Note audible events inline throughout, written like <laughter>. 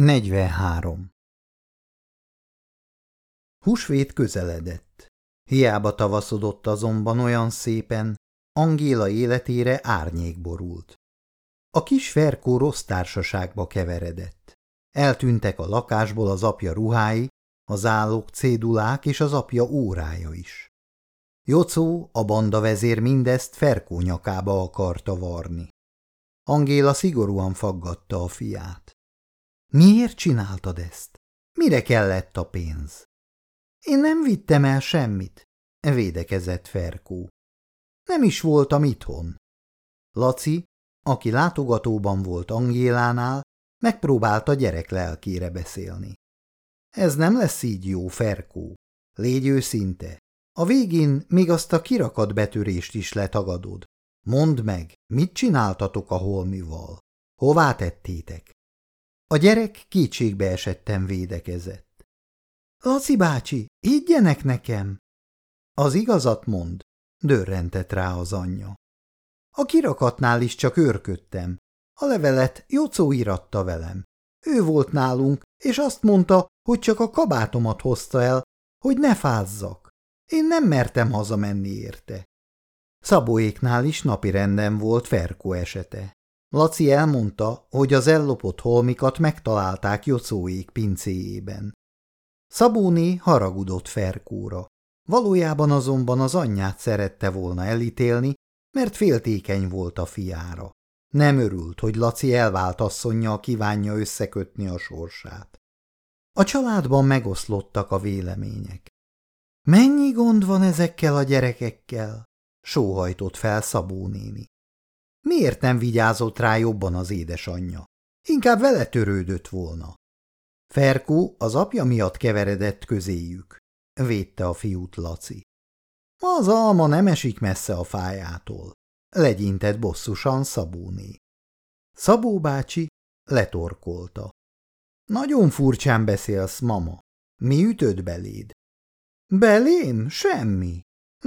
43. Húsvét közeledett. Hiába tavaszodott azonban olyan szépen, Angéla életére árnyék borult. A kis Ferkó rossz társaságba keveredett. Eltűntek a lakásból az apja ruhái, az állók cédulák és az apja órája is. Jocó, a banda vezér mindezt Ferkó nyakába akarta varni. Angéla szigorúan faggatta a fiát. Miért csináltad ezt? Mire kellett a pénz? Én nem vittem el semmit, védekezett Ferkó. Nem is voltam itthon. Laci, aki látogatóban volt Angélánál, megpróbálta gyerek lelkére beszélni. Ez nem lesz így jó, Ferkó. Légy őszinte. A végén még azt a kirakat betörést is letagadod. Mondd meg, mit csináltatok a holmival? Hová tettétek? A gyerek kétségbe esettem védekezett. Laci bácsi, higgyenek nekem! Az igazat mond, dörrentett rá az anyja. A kirakatnál is csak őrködtem. A levelet Jocó iratta velem. Ő volt nálunk, és azt mondta, hogy csak a kabátomat hozta el, hogy ne fázzak. Én nem mertem hazamenni érte. Szabóéknál is napi renden volt Ferko esete. Laci elmondta, hogy az ellopott holmikat megtalálták Jocóék pincéjében. Szabóni haragudott Ferkóra. Valójában azonban az anyját szerette volna elítélni, mert féltékeny volt a fiára. Nem örült, hogy Laci elvált asszonyjal kívánja összekötni a sorsát. A családban megoszlottak a vélemények. Mennyi gond van ezekkel a gyerekekkel? sóhajtott fel Szabó néni. Miért nem vigyázott rá jobban az édesanyja? Inkább vele törődött volna. Ferkó az apja miatt keveredett közéjük. Védte a fiút Laci. Az alma nem esik messze a fájától. Legyintett bosszusan Szabóné. Szabó bácsi letorkolta. Nagyon furcsán beszélsz, mama. Mi ütött beléd? Belém? Semmi.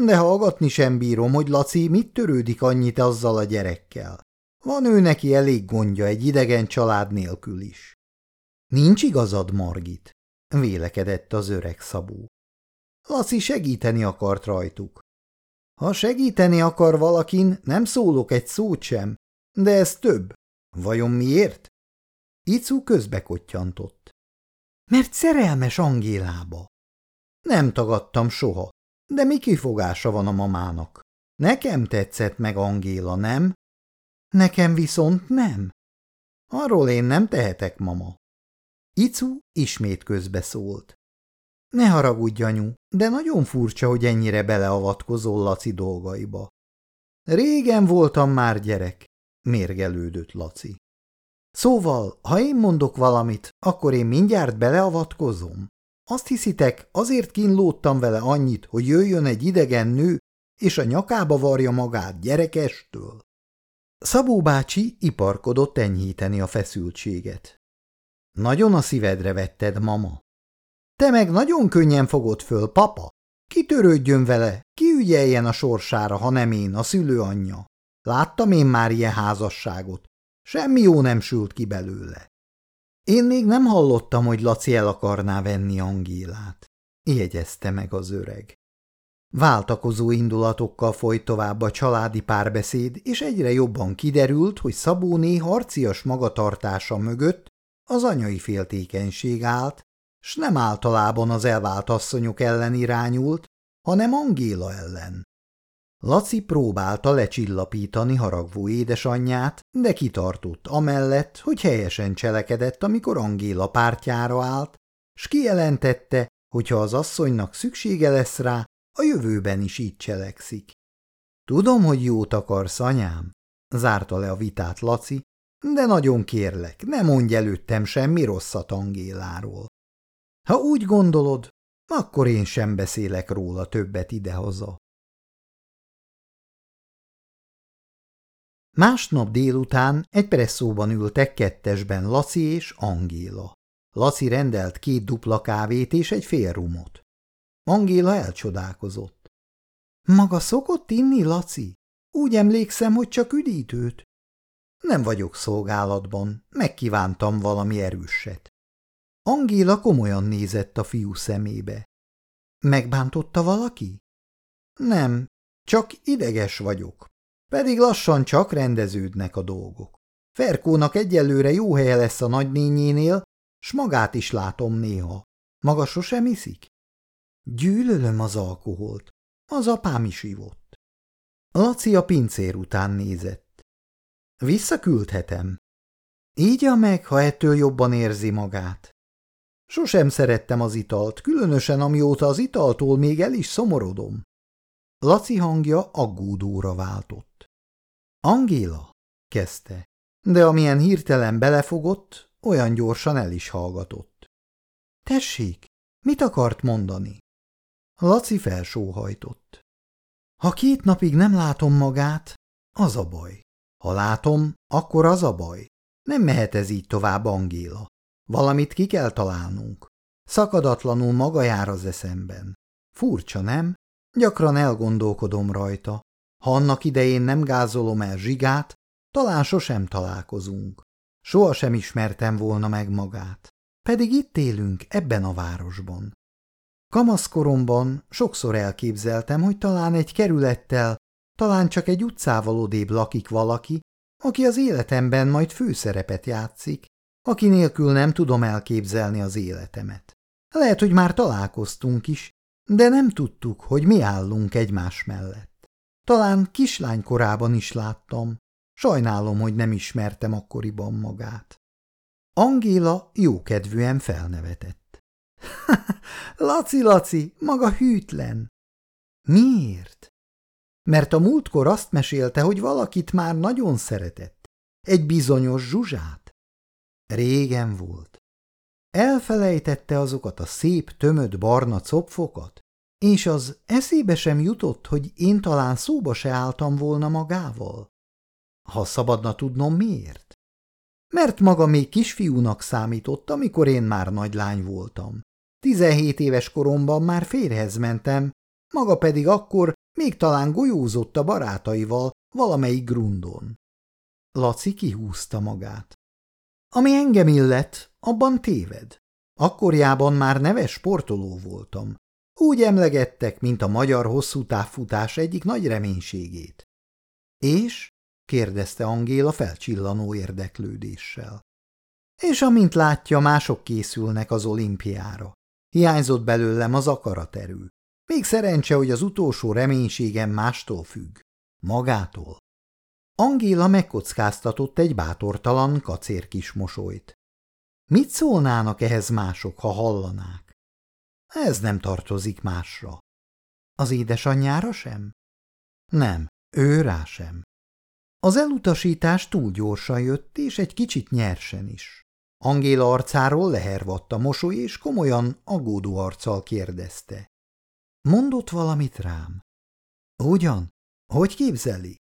De hallgatni sem bírom, hogy Laci mit törődik annyit azzal a gyerekkel. Van ő neki elég gondja egy idegen család nélkül is. Nincs igazad, Margit, vélekedett az öreg Szabó. Laci segíteni akart rajtuk. Ha segíteni akar valakin, nem szólok egy szót sem, de ez több. Vajon miért? Icu közbekottyantott. Mert szerelmes Angélába. Nem tagadtam soha, de mi kifogása van a mamának? Nekem tetszett meg Angéla, nem? Nekem viszont nem. Arról én nem tehetek, mama. Icu ismét közbeszólt. Ne haragudj, anyu, de nagyon furcsa, hogy ennyire beleavatkozol Laci dolgaiba. Régen voltam már gyerek, mérgelődött Laci. Szóval, ha én mondok valamit, akkor én mindjárt beleavatkozom? Azt hiszitek, azért kínlódtam vele annyit, hogy jöjjön egy idegen nő, és a nyakába varja magát gyerekestől? Szabó bácsi iparkodott enyhíteni a feszültséget. Nagyon a szívedre vetted, mama. Te meg nagyon könnyen fogod föl, papa. Kitörődjön vele, ki ügyeljen a sorsára, ha nem én, a szülőanyja. Láttam én már ilyen házasságot. Semmi jó nem sült ki belőle. Én még nem hallottam, hogy Laci el akarná venni Angélát, jegyezte meg az öreg. Váltakozó indulatokkal folyt tovább a családi párbeszéd, és egyre jobban kiderült, hogy Szabóné harcias magatartása mögött az anyai féltékenység állt, s nem általában az elvált asszonyok ellen irányult, hanem Angéla ellen. Laci próbálta lecsillapítani haragvó édesanyját, de kitartott amellett, hogy helyesen cselekedett, amikor Angéla pártjára állt, s kijelentette, hogy ha az asszonynak szüksége lesz rá, a jövőben is így cselekszik. Tudom, hogy jót akarsz, anyám, zárta le a vitát Laci, de nagyon kérlek, ne mondj előttem semmi rosszat Angéláról. Ha úgy gondolod, akkor én sem beszélek róla többet idehaza. Másnap délután egy presszóban ültek kettesben Laci és Angéla. Laci rendelt két dupla kávét és egy fél rumot. Angéla elcsodálkozott. Maga szokott inni, Laci? Úgy emlékszem, hogy csak üdítőt. Nem vagyok szolgálatban, megkívántam valami erőset. Angéla komolyan nézett a fiú szemébe. Megbántotta valaki? Nem, csak ideges vagyok. Pedig lassan csak rendeződnek a dolgok. Ferkónak egyelőre jó helye lesz a nagynényénél, s magát is látom néha. Maga sosem iszik? Gyűlölöm az alkoholt. Az apám is ivott. Laci a pincér után nézett. Visszaküldhetem. Ígya meg, ha ettől jobban érzi magát. Sosem szerettem az italt, különösen amióta az italtól még el is szomorodom. Laci hangja aggódóra váltott. Angéla, kezdte, de amilyen hirtelen belefogott, olyan gyorsan el is hallgatott. Tessék, mit akart mondani? Laci felsóhajtott. Ha két napig nem látom magát, az a baj. Ha látom, akkor az a baj. Nem mehet ez így tovább, Angéla. Valamit ki kell találnunk. Szakadatlanul maga jár az eszemben. Furcsa, nem? Gyakran elgondolkodom rajta. Ha annak idején nem gázolom el zsigát, talán sosem találkozunk. Soha sem ismertem volna meg magát. Pedig itt élünk, ebben a városban. Kamaszkoromban sokszor elképzeltem, hogy talán egy kerülettel, talán csak egy utcával odébb lakik valaki, aki az életemben majd főszerepet játszik, aki nélkül nem tudom elképzelni az életemet. Lehet, hogy már találkoztunk is, de nem tudtuk, hogy mi állunk egymás mellett. Talán kislány korában is láttam. Sajnálom, hogy nem ismertem akkoriban magát. Angéla jókedvűen felnevetett. <laughs> Laci, Laci, maga hűtlen. Miért? Mert a múltkor azt mesélte, hogy valakit már nagyon szeretett. Egy bizonyos zsuzsát. Régen volt. Elfelejtette azokat a szép, tömött barna copfokat, és az eszébe sem jutott, hogy én talán szóba se álltam volna magával. Ha szabadna tudnom, miért? Mert maga még kisfiúnak számított, amikor én már nagy lány voltam. Tizenhét éves koromban már férhez mentem, maga pedig akkor még talán golyózott a barátaival valamelyik grundon. Laci kihúzta magát. Ami engem illet, abban téved. Akkorjában már neves sportoló voltam. Úgy emlegettek, mint a magyar hosszú távfutás egyik nagy reménységét. És? kérdezte Angéla felcsillanó érdeklődéssel. És amint látja, mások készülnek az olimpiára. Hiányzott belőlem az akaraterő. Még szerencse, hogy az utolsó reménységem mástól függ. Magától. Angéla megkockáztatott egy bátortalan, kacér kis mosolyt. Mit szólnának ehhez mások, ha hallanák? Ez nem tartozik másra. Az édesanyjára sem? Nem, ő rá sem. Az elutasítás túl gyorsan jött, és egy kicsit nyersen is. Angéla arcáról lehervadt a mosoly, és komolyan, aggódó arccal kérdezte. Mondott valamit rám? Ugyan? Hogy képzeli?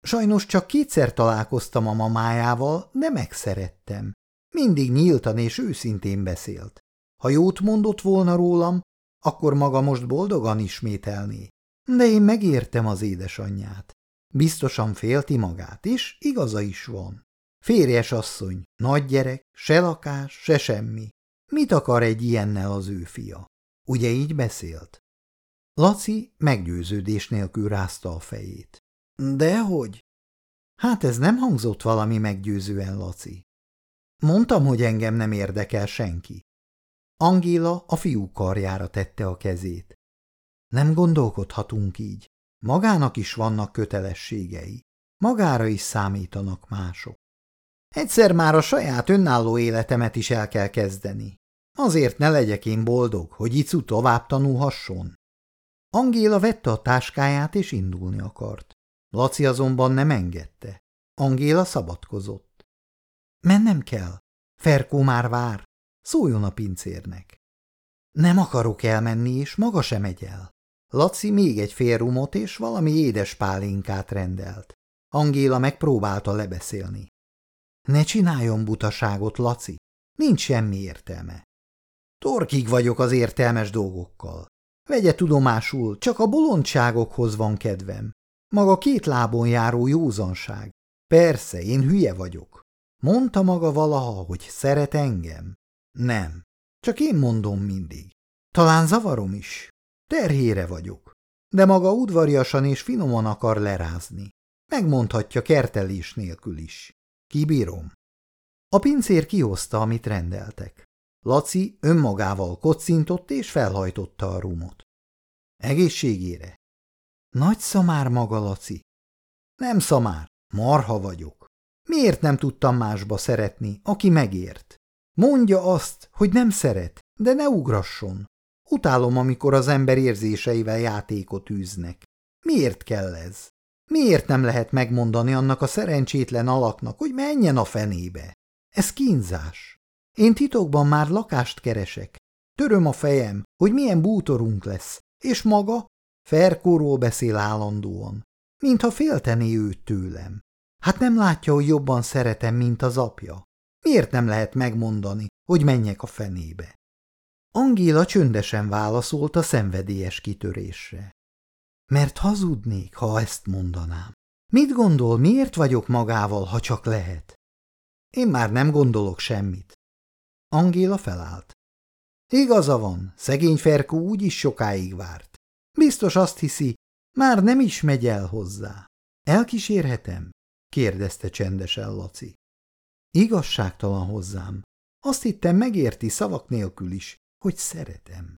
Sajnos csak kétszer találkoztam a mamájával, de megszerettem. Mindig nyíltan és őszintén beszélt. Ha jót mondott volna rólam, akkor maga most boldogan ismételné. De én megértem az édesanyját. Biztosan félti magát, és igaza is van. Férjes asszony, nagy gyerek, se lakás, se semmi. Mit akar egy ilyennel az ő fia? Ugye így beszélt? Laci meggyőződés nélkül rázta a fejét. Dehogy? Hát ez nem hangzott valami meggyőzően, Laci. Mondtam, hogy engem nem érdekel senki. Angéla a fiú karjára tette a kezét. Nem gondolkodhatunk így. Magának is vannak kötelességei. Magára is számítanak mások. Egyszer már a saját önálló életemet is el kell kezdeni. Azért ne legyek én boldog, hogy Icu tovább tanulhasson. Angéla vette a táskáját és indulni akart. Laci azonban nem engedte. Angéla szabadkozott. Mennem kell. Ferkó már vár. Szóljon a pincérnek. Nem akarok elmenni, és maga sem megy el. Laci még egy fél rumot és valami édes pálinkát rendelt. Angéla megpróbálta lebeszélni. Ne csináljon butaságot, Laci. Nincs semmi értelme. Torkig vagyok az értelmes dolgokkal. Vegye tudomásul, csak a bolondságokhoz van kedvem. Maga két lábon járó józanság. Persze, én hülye vagyok. Mondta maga valaha, hogy szeret engem. Nem. Csak én mondom mindig. Talán zavarom is. Terhére vagyok. De maga udvariasan és finoman akar lerázni. Megmondhatja kertelés nélkül is. Kibírom. A pincér kihozta, amit rendeltek. Laci önmagával kocintott és felhajtotta a rumot. Egészségére. Nagy szamár maga, Laci. Nem szamár, marha vagyok. Miért nem tudtam másba szeretni, aki megért? Mondja azt, hogy nem szeret, de ne ugrasson. Utálom, amikor az ember érzéseivel játékot űznek. Miért kell ez? Miért nem lehet megmondani annak a szerencsétlen alaknak, hogy menjen a fenébe? Ez kínzás. Én titokban már lakást keresek. Töröm a fejem, hogy milyen bútorunk lesz, és maga Ferkóról beszél állandóan, mintha féltené őt tőlem. Hát nem látja, hogy jobban szeretem, mint az apja? Miért nem lehet megmondani, hogy menjek a fenébe? Angéla csöndesen válaszolt a szenvedélyes kitörésre. Mert hazudnék, ha ezt mondanám. Mit gondol, miért vagyok magával, ha csak lehet? Én már nem gondolok semmit. Angéla felállt. Igaza van, szegény Ferkó úgy is sokáig várt. Biztos azt hiszi, már nem is megy el hozzá. Elkísérhetem? kérdezte csendesen Laci. Igazságtalan hozzám. Azt hittem megérti szavak nélkül is, hogy szeretem.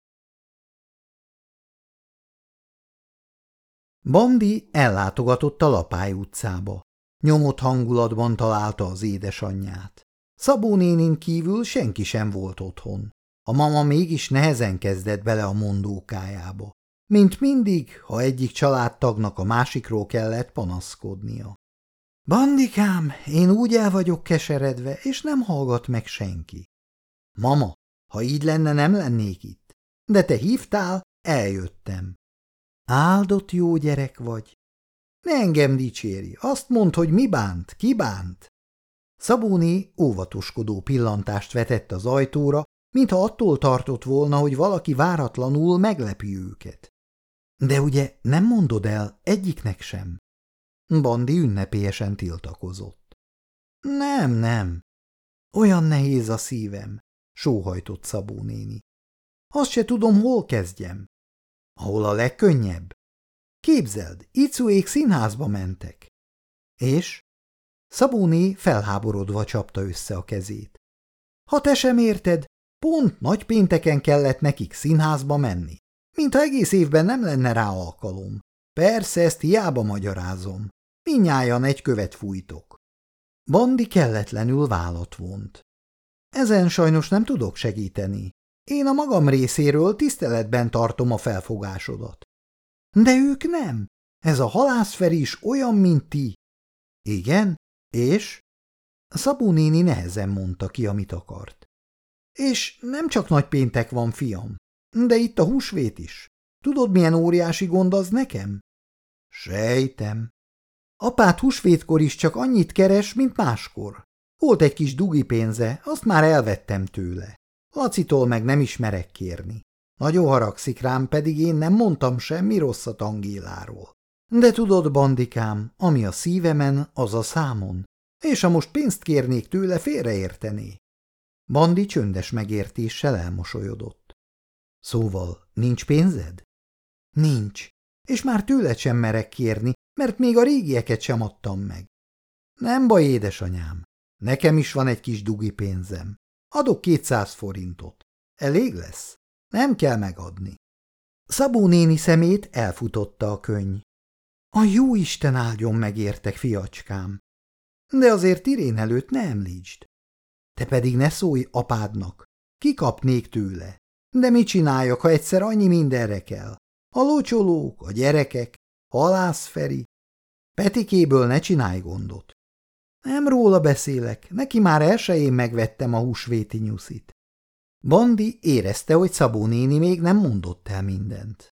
Bandi ellátogatott a Lapály utcába. Nyomott hangulatban találta az édesanyját. Szabó nénin kívül senki sem volt otthon. A mama mégis nehezen kezdett bele a mondókájába. Mint mindig, ha egyik családtagnak a másikról kellett panaszkodnia. Bandikám, én úgy el vagyok keseredve, és nem hallgat meg senki. Mama, ha így lenne, nem lennék itt. De te hívtál, eljöttem. Áldott jó gyerek vagy. Ne engem dicsérj, azt mondd, hogy mi bánt, ki bánt. Szabóni óvatoskodó pillantást vetett az ajtóra, mintha attól tartott volna, hogy valaki váratlanul meglepi őket. De ugye nem mondod el egyiknek sem? Bandi ünnepélyesen tiltakozott. Nem, nem. Olyan nehéz a szívem, sóhajtott Szabó néni. Azt se tudom, hol kezdjem. Ahol a legkönnyebb? Képzeld, Icuék színházba mentek. És? Szabóné felháborodva csapta össze a kezét. Ha te sem érted, pont nagy pénteken kellett nekik színházba menni. Mintha egész évben nem lenne rá alkalom. Persze, ezt hiába magyarázom. Minnyájan egy követ fújtok. Bandi kelletlenül vállat vont. Ezen sajnos nem tudok segíteni. Én a magam részéről tiszteletben tartom a felfogásodat. De ők nem. Ez a halászfer is olyan, mint ti. Igen? És? Szabó néni nehezen mondta ki, amit akart. És nem csak nagy péntek van, fiam, de itt a húsvét is. Tudod, milyen óriási gond az nekem? Sejtem. Apát húsvétkor is csak annyit keres, mint máskor. Volt egy kis dugi pénze, azt már elvettem tőle. Lacitól meg nem ismerek kérni. Nagyon haragszik rám, pedig én nem mondtam semmi rosszat Angéláról. De tudod, bandikám, ami a szívemen, az a számon. És ha most pénzt kérnék tőle, félreértené. Bandi csöndes megértéssel elmosolyodott. Szóval nincs pénzed? Nincs, és már tőled sem merek kérni, mert még a régieket sem adtam meg. Nem baj, édesanyám, nekem is van egy kis dugi pénzem. Adok kétszáz forintot. Elég lesz? Nem kell megadni. Szabó néni szemét elfutotta a könyv. A jó Isten áldjon megértek, fiacskám. De azért Irén előtt ne említsd. Te pedig ne szólj apádnak. Kikapnék tőle. De mit csináljak, ha egyszer annyi mindenre kell? A locsolók, a gyerekek, halászferi. Petikéből ne csinálj gondot. Nem róla beszélek, neki már elsőjén megvettem a húsvéti nyuszit. Bandi érezte, hogy Szabó néni még nem mondott el mindent.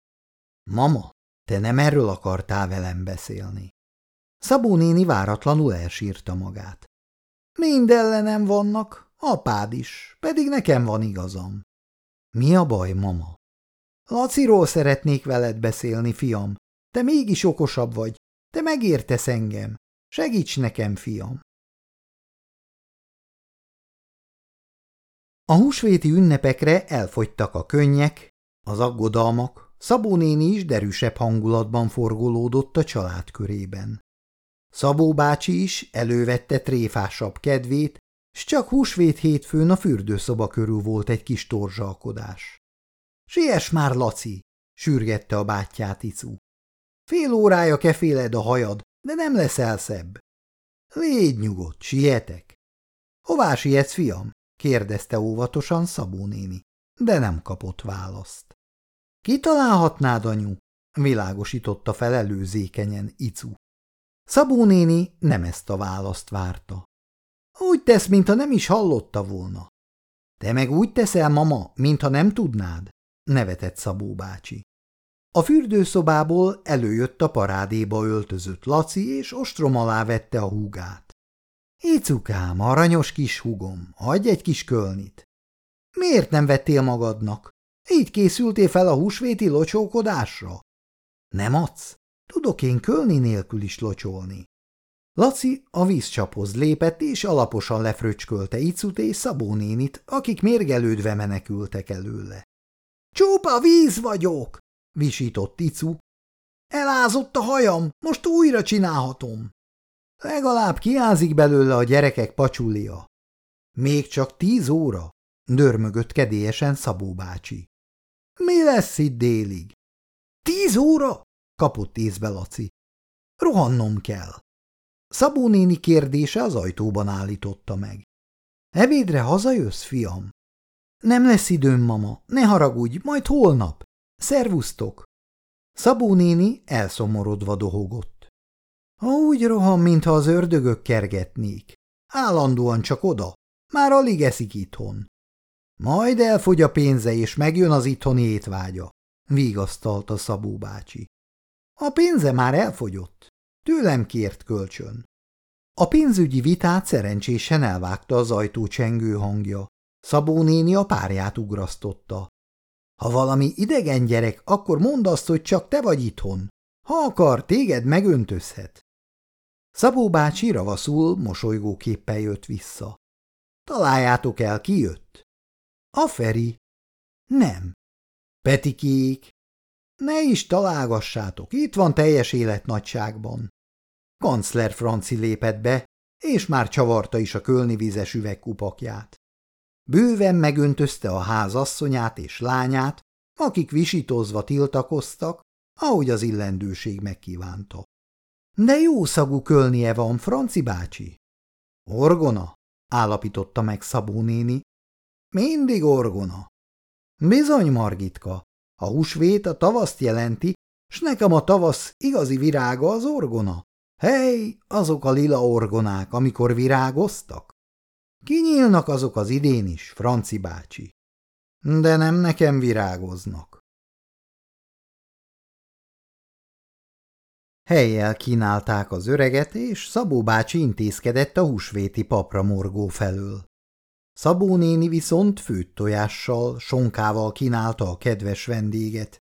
Mama, te nem erről akartál velem beszélni. Szabó néni váratlanul elsírta magát. Mind ellenem vannak, apád is, pedig nekem van igazam. Mi a baj, mama? Laciról szeretnék veled beszélni, fiam. Te mégis okosabb vagy. Te megértesz engem. Segíts nekem, fiam. A húsvéti ünnepekre elfogytak a könnyek, az aggodalmak, Szabó néni is derűsebb hangulatban forgolódott a család körében. Szabó bácsi is elővette tréfásabb kedvét, s csak húsvét hétfőn a fürdőszoba körül volt egy kis torzsalkodás. – Siess már, Laci! – sürgette a bátyját Icu. – Fél órája keféled a hajad, de nem leszel szebb. – Légy nyugodt, sietek! – Hová sietsz, fiam? – kérdezte óvatosan Szabó néni, de nem kapott választ. – Kitalálhatnád, anyu? – világosította fel előzékenyen Icu. Szabó néni nem ezt a választ várta. Úgy tesz, mintha nem is hallotta volna. Te meg úgy teszel, mama, mintha nem tudnád, nevetett Szabó bácsi. A fürdőszobából előjött a parádéba öltözött Laci, és ostrom alá vette a húgát. Icukám, aranyos kis húgom, adj egy kis kölnit. Miért nem vettél magadnak? Így készültél fel a húsvéti locsókodásra? Nem adsz? Tudok én kölni nélkül is locsolni. Laci a vízcsaphoz lépett, és alaposan lefröcskölte Icut és Szabó nénit, akik mérgelődve menekültek előle. – Csupa víz vagyok! – visított Icu. – Elázott a hajam, most újra csinálhatom. Legalább kiázik belőle a gyerekek pacsulia. Még csak tíz óra? – dörmögött kedélyesen Szabó bácsi. – Mi lesz itt délig? – Tíz óra? – kapott észbe Laci. – Rohannom kell. Szabó néni kérdése az ajtóban állította meg. Ebédre hazajössz, fiam? Nem lesz időm, mama, ne haragudj, majd holnap. Szervusztok! Szabó néni elszomorodva dohogott. Úgy rohan, mintha az ördögök kergetnék. Állandóan csak oda, már alig eszik itthon. Majd elfogy a pénze, és megjön az itthoni étvágya, vigasztalta Szabó bácsi. A pénze már elfogyott. Tőlem kért kölcsön. A pénzügyi vitát szerencsésen elvágta az ajtó csengő hangja. Szabó néni a párját ugrasztotta. Ha valami idegen gyerek, akkor mondd azt, hogy csak te vagy itthon. Ha akar, téged megöntözhet. Szabó bácsi ravaszul mosolygó képpel jött vissza. Találjátok el, ki jött? A Feri. Nem. Petikék. Ne is találgassátok, itt van teljes életnagyságban. Kancler Franci lépett be, és már csavarta is a kölni vízes üvegkupakját. Bőven megöntözte a ház asszonyát és lányát, akik visítozva tiltakoztak, ahogy az illendőség megkívánta. De jó szagú kölnie van, Franci bácsi. Orgona, állapította meg Szabó néni. Mindig orgona. Bizony, Margitka, a húsvét a tavaszt jelenti, s nekem a tavasz igazi virága az orgona. Hely, azok a lila orgonák, amikor virágoztak? Kinyílnak azok az idén is, Franci bácsi. De nem nekem virágoznak. Helyjel kínálták az öreget, és Szabó bácsi intézkedett a húsvéti papra morgó felől. Szabó néni viszont főtt tojással, sonkával kínálta a kedves vendéget.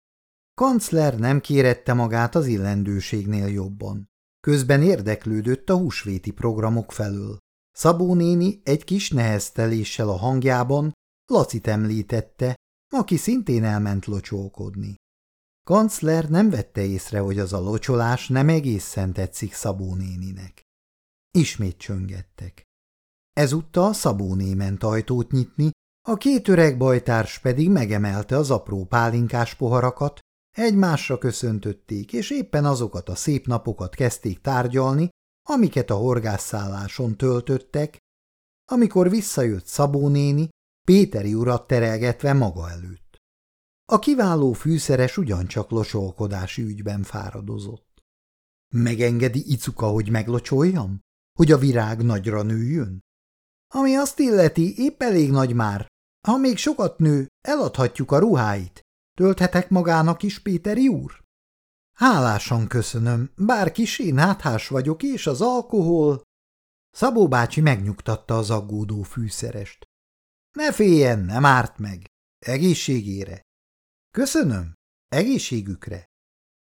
Kancler nem kérette magát az illendőségnél jobban. Közben érdeklődött a húsvéti programok felől. Szabó néni egy kis nehezteléssel a hangjában Lacit említette, aki szintén elment locsolkodni. Kancler nem vette észre, hogy az a locsolás nem egészen tetszik Szabó néninek. Ismét csöngettek. Ezúttal Szabó ment ajtót nyitni, a két öreg bajtárs pedig megemelte az apró pálinkás poharakat, Egymásra köszöntötték, és éppen azokat a szép napokat kezdték tárgyalni, amiket a horgásszálláson töltöttek, amikor visszajött Szabó néni, Péteri urat terelgetve maga előtt. A kiváló fűszeres ugyancsak locsolkodási ügyben fáradozott. Megengedi Icuka, hogy meglocsoljam? Hogy a virág nagyra nőjön? Ami azt illeti, épp elég nagy már. Ha még sokat nő, eladhatjuk a ruháit. Tölthetek magának is, Péteri úr? Hálásan köszönöm, bár kisé náthás vagyok, és az alkohol... Szabó bácsi megnyugtatta az aggódó fűszerest. Ne féljen, nem árt meg. Egészségére. Köszönöm. Egészségükre.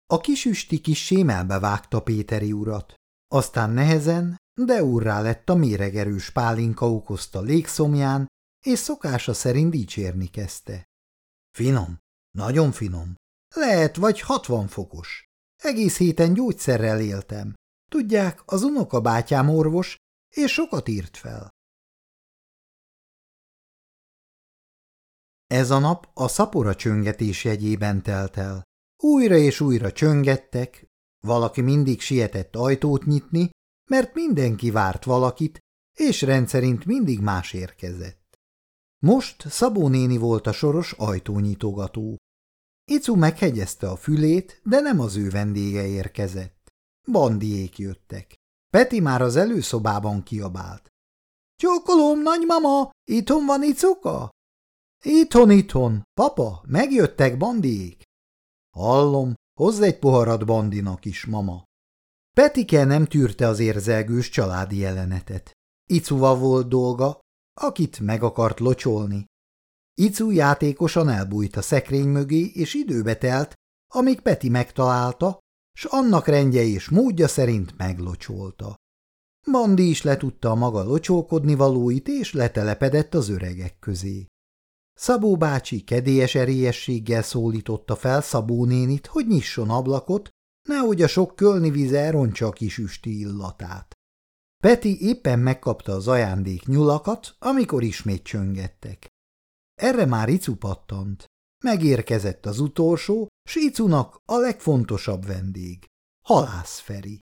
A kisüsti kis sémelbe vágta Péteri urat. Aztán nehezen, de úrrá lett a méregerős pálinka okozta légszomján, és szokása szerint dicsérni kezdte. Finom, nagyon finom. Lehet vagy hatvan fokos. Egész héten gyógyszerrel éltem. Tudják, az unokabátyám orvos, és sokat írt fel. Ez a nap a szapora csöngetés jegyében telt el. Újra és újra csöngettek, valaki mindig sietett ajtót nyitni, mert mindenki várt valakit, és rendszerint mindig más érkezett. Most Szabó néni volt a soros ajtónyitogató. Icu meghegyezte a fülét, de nem az ő vendége érkezett. Bandiék jöttek. Peti már az előszobában kiabált. – Csókolom, nagymama, itthon van Icuka? – Itthon, itthon. Papa, megjöttek bandiék. – Hallom, hozz egy poharat bandinak is, mama. Petike nem tűrte az érzelgős családi jelenetet. Icuval volt dolga, akit meg akart locsolni. Icu játékosan elbújt a szekrény mögé, és időbe telt, amíg Peti megtalálta, s annak rendje és módja szerint meglocsolta. Bandi is letudta a maga locsolkodni valóit, és letelepedett az öregek közé. Szabó bácsi kedélyes erélyességgel szólította fel Szabó nénit, hogy nyisson ablakot, nehogy a sok kölni víz elrontsa a kis üsti illatát. Peti éppen megkapta az ajándék nyulakat, amikor ismét csöngettek. Erre már Icu pattant. Megérkezett az utolsó, s Icunak a legfontosabb vendég, Halász Feri.